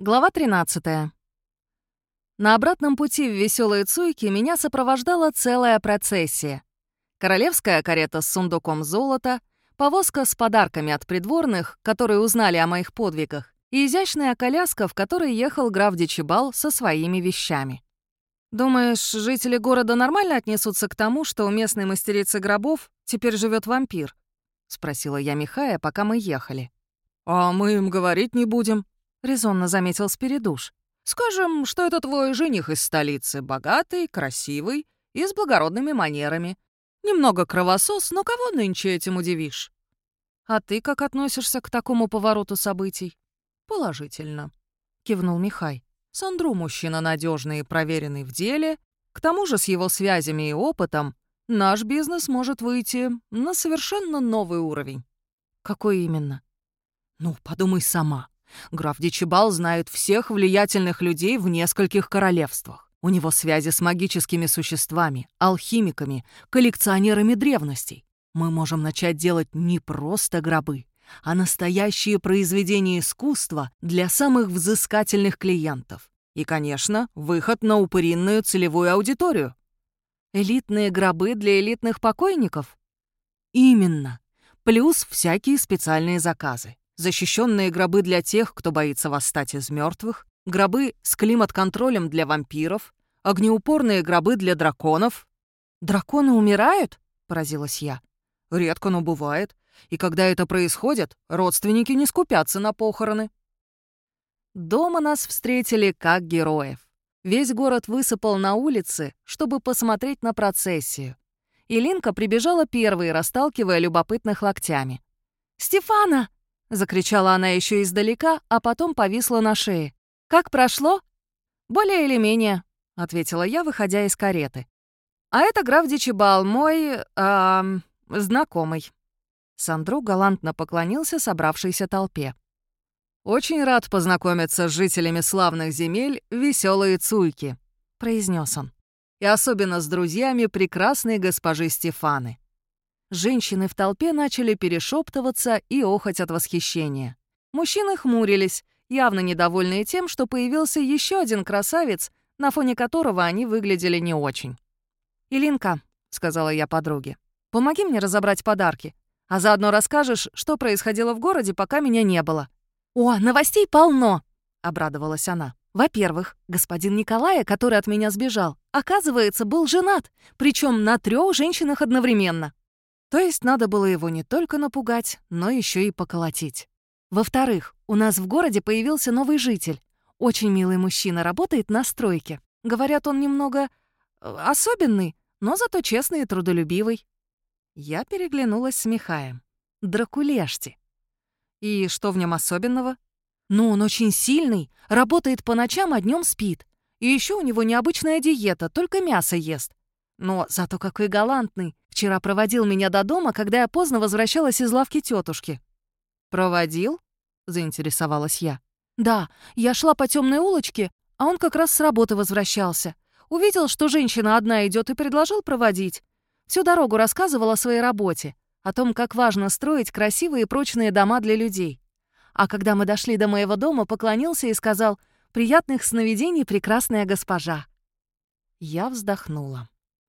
Глава 13. На обратном пути в веселые Цуйки меня сопровождала целая процессия. Королевская карета с сундуком золота, повозка с подарками от придворных, которые узнали о моих подвигах, и изящная коляска, в которой ехал граф Дичибал со своими вещами. «Думаешь, жители города нормально отнесутся к тому, что у местной мастерицы гробов теперь живет вампир?» — спросила я Михая, пока мы ехали. «А мы им говорить не будем», — резонно заметил Спиридуш. «Скажем, что это твой жених из столицы, богатый, красивый и с благородными манерами. Немного кровосос, но кого нынче этим удивишь?» «А ты как относишься к такому повороту событий?» «Положительно», — кивнул Михай. «Сандру мужчина надежный и проверенный в деле. К тому же с его связями и опытом наш бизнес может выйти на совершенно новый уровень». «Какой именно?» «Ну, подумай сама. Граф Дичибал знает всех влиятельных людей в нескольких королевствах. У него связи с магическими существами, алхимиками, коллекционерами древностей. Мы можем начать делать не просто гробы, а настоящие произведения искусства для самых взыскательных клиентов. И, конечно, выход на упыринную целевую аудиторию. Элитные гробы для элитных покойников? Именно. Плюс всякие специальные заказы защищенные гробы для тех, кто боится восстать из мертвых, гробы с климат-контролем для вампиров, огнеупорные гробы для драконов. «Драконы умирают?» — поразилась я. «Редко, но бывает. И когда это происходит, родственники не скупятся на похороны». Дома нас встретили как героев. Весь город высыпал на улицы, чтобы посмотреть на процессию. И Линка прибежала первой, расталкивая любопытных локтями. «Стефана!» — закричала она еще издалека, а потом повисла на шее. «Как прошло?» «Более или менее», — ответила я, выходя из кареты. «А это граф Дичибал, мой... Э, знакомый». Сандру галантно поклонился собравшейся толпе. «Очень рад познакомиться с жителями славных земель веселые Цуйки», — произнес он. «И особенно с друзьями прекрасной госпожи Стефаны. Женщины в толпе начали перешептываться и охоть от восхищения. Мужчины хмурились, явно недовольные тем, что появился еще один красавец, на фоне которого они выглядели не очень. «Илинка», — сказала я подруге, — «помоги мне разобрать подарки, а заодно расскажешь, что происходило в городе, пока меня не было». «О, новостей полно!» — обрадовалась она. «Во-первых, господин Николая, который от меня сбежал, оказывается, был женат, причем на трех женщинах одновременно. То есть надо было его не только напугать, но еще и поколотить. Во-вторых, у нас в городе появился новый житель. Очень милый мужчина, работает на стройке. Говорят, он немного э, особенный, но зато честный и трудолюбивый. Я переглянулась с Михаем. Дракулешти. И что в нем особенного? Ну, он очень сильный, работает по ночам, а днем спит. И еще у него необычная диета, только мясо ест. Но зато какой галантный. Вчера проводил меня до дома, когда я поздно возвращалась из лавки тетушки. «Проводил?» — заинтересовалась я. «Да, я шла по темной улочке, а он как раз с работы возвращался. Увидел, что женщина одна идет и предложил проводить. Всю дорогу рассказывал о своей работе, о том, как важно строить красивые и прочные дома для людей. А когда мы дошли до моего дома, поклонился и сказал «Приятных сновидений, прекрасная госпожа». Я вздохнула.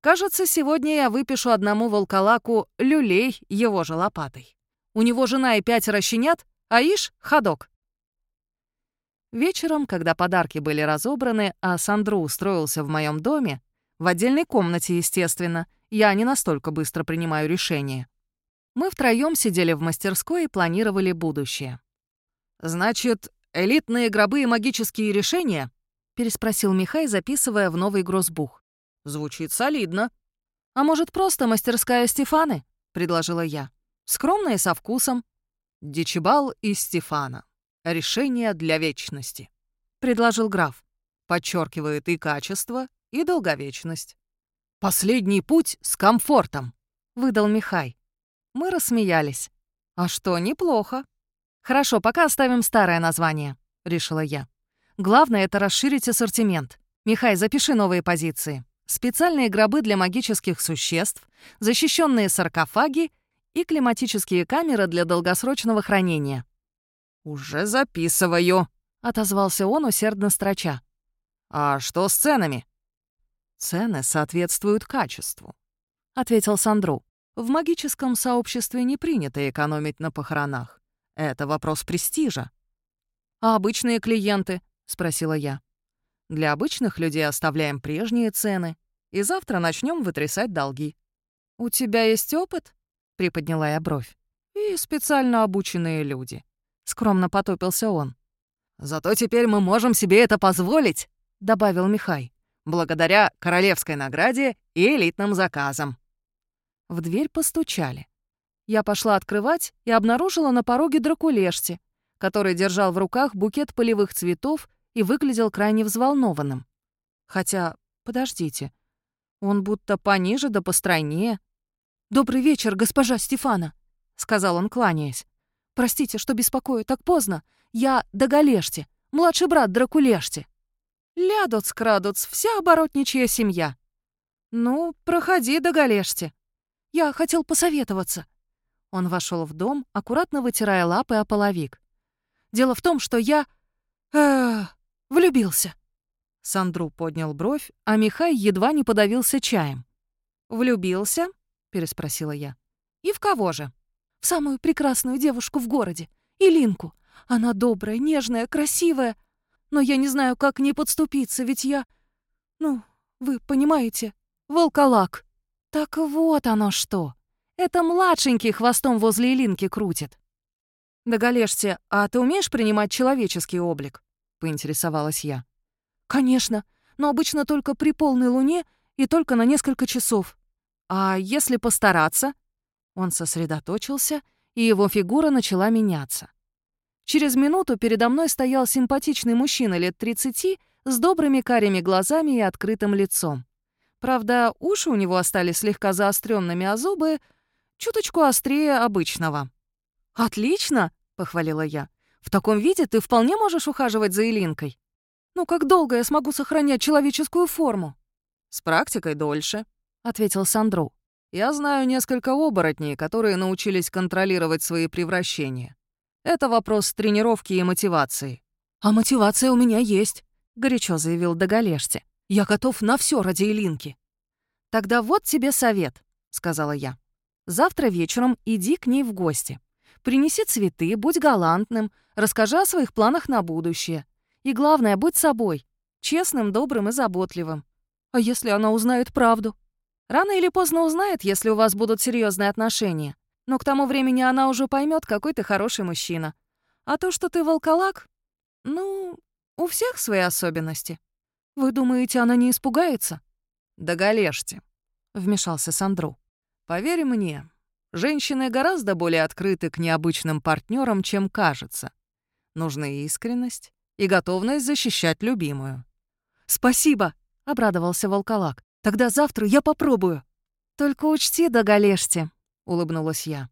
Кажется, сегодня я выпишу одному волколаку люлей его же лопатой. У него жена и пятеро щенят, а ишь — ходок. Вечером, когда подарки были разобраны, а Сандру устроился в моем доме, в отдельной комнате, естественно, я не настолько быстро принимаю решения. Мы втроем сидели в мастерской и планировали будущее. «Значит, элитные гробы и магические решения?» — переспросил Михай, записывая в новый грозбух. Звучит солидно. А может, просто мастерская Стефаны? предложила я. Скромная со вкусом. Дичибал и Стефана. Решение для вечности, предложил граф. Подчеркивает и качество, и долговечность. Последний путь с комфортом, выдал Михай. Мы рассмеялись. А что, неплохо. Хорошо, пока оставим старое название, решила я. Главное это расширить ассортимент. Михай, запиши новые позиции специальные гробы для магических существ, защищенные саркофаги и климатические камеры для долгосрочного хранения. «Уже записываю», —— отозвался он, усердно строча. «А что с ценами?» «Цены соответствуют качеству», — ответил Сандру. «В магическом сообществе не принято экономить на похоронах. Это вопрос престижа». «А обычные клиенты?» — спросила я. «Для обычных людей оставляем прежние цены, и завтра начнем вытрясать долги». «У тебя есть опыт?» — приподняла я бровь. «И специально обученные люди». Скромно потопился он. «Зато теперь мы можем себе это позволить», — добавил Михай благодаря королевской награде и элитным заказам. В дверь постучали. Я пошла открывать и обнаружила на пороге Дракулешти, который держал в руках букет полевых цветов и выглядел крайне взволнованным. Хотя, подождите, он будто пониже да постройнее. «Добрый вечер, госпожа Стефана», — сказал он, кланяясь. «Простите, что беспокою так поздно. Я Доголешти, младший брат Дракулешти». Лядоц-крадоц, вся оборотничья семья. Ну, проходи, доголешьте. Я хотел посоветоваться. Он вошел в дом, аккуратно вытирая лапы о половик. Дело в том, что я... Э, влюбился. Сандру поднял бровь, а Михай едва не подавился чаем. «Влюбился?» — переспросила я. «И в кого же?» «В самую прекрасную девушку в городе. Илинку. Она добрая, нежная, красивая но я не знаю, как не подступиться, ведь я... Ну, вы понимаете, волколак. Так вот оно что. Это младшенький хвостом возле Илинки крутит. «Доголешься, а ты умеешь принимать человеческий облик?» — поинтересовалась я. «Конечно, но обычно только при полной луне и только на несколько часов. А если постараться?» Он сосредоточился, и его фигура начала меняться. Через минуту передо мной стоял симпатичный мужчина лет 30 с добрыми карими глазами и открытым лицом. Правда, уши у него остались слегка заостренными, а зубы чуточку острее обычного. «Отлично!» — похвалила я. «В таком виде ты вполне можешь ухаживать за Илинкой. Ну, как долго я смогу сохранять человеческую форму?» «С практикой дольше», — ответил Сандру. «Я знаю несколько оборотней, которые научились контролировать свои превращения. Это вопрос тренировки и мотивации. «А мотивация у меня есть», — горячо заявил Доголешти. «Я готов на все ради Илинки». «Тогда вот тебе совет», — сказала я. «Завтра вечером иди к ней в гости. Принеси цветы, будь галантным, расскажи о своих планах на будущее. И главное, будь собой, честным, добрым и заботливым. А если она узнает правду? Рано или поздно узнает, если у вас будут серьезные отношения. Но к тому времени она уже поймет, какой ты хороший мужчина. А то, что ты волколак, ну, у всех свои особенности. Вы думаете, она не испугается? Доголешьте, вмешался Сандру. Поверь мне, женщины гораздо более открыты к необычным партнерам, чем кажется. Нужна искренность и готовность защищать любимую. «Спасибо!» — обрадовался волколак. «Тогда завтра я попробую». «Только учти, доголешьте, улыбнулась я.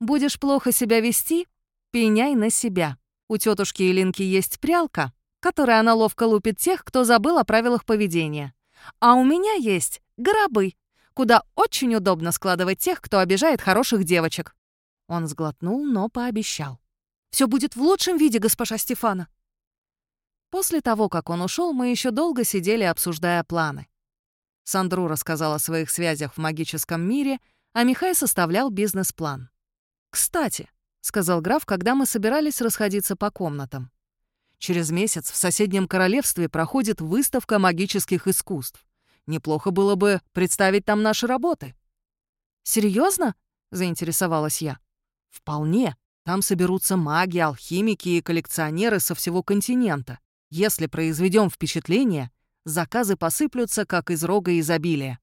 «Будешь плохо себя вести? Пеняй на себя. У тетушки Илинки есть прялка, которой она ловко лупит тех, кто забыл о правилах поведения. А у меня есть гробы, куда очень удобно складывать тех, кто обижает хороших девочек». Он сглотнул, но пообещал. Все будет в лучшем виде, госпожа Стефана». После того, как он ушел, мы еще долго сидели, обсуждая планы. Сандру рассказал о своих связях в магическом мире — а Михай составлял бизнес-план. «Кстати», — сказал граф, когда мы собирались расходиться по комнатам, «через месяц в соседнем королевстве проходит выставка магических искусств. Неплохо было бы представить там наши работы». «Серьезно?» — заинтересовалась я. «Вполне. Там соберутся маги, алхимики и коллекционеры со всего континента. Если произведем впечатление, заказы посыплются, как из рога изобилия.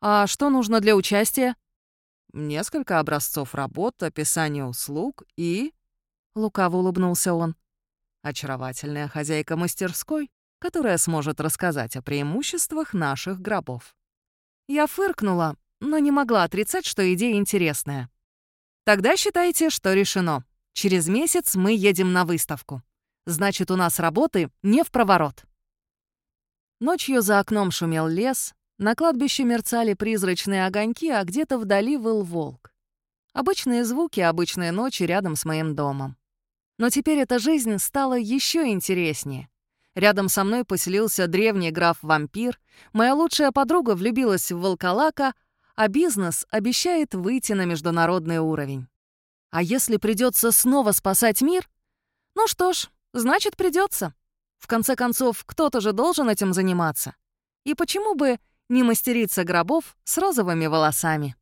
А что нужно для участия? Несколько образцов работ, описание услуг и... Лукаво улыбнулся он. Очаровательная хозяйка мастерской, которая сможет рассказать о преимуществах наших гробов. Я фыркнула, но не могла отрицать, что идея интересная. Тогда считайте, что решено. Через месяц мы едем на выставку. Значит, у нас работы не в проворот. Ночью за окном шумел лес, на кладбище мерцали призрачные огоньки, а где-то вдали выл волк. Обычные звуки обычные ночи рядом с моим домом. Но теперь эта жизнь стала еще интереснее. Рядом со мной поселился древний граф-вампир, моя лучшая подруга влюбилась в волколака, а бизнес обещает выйти на международный уровень. А если придется снова спасать мир? Ну что ж, значит, придется. В конце концов, кто-то же должен этим заниматься. И почему бы не мастериться гробов с розовыми волосами?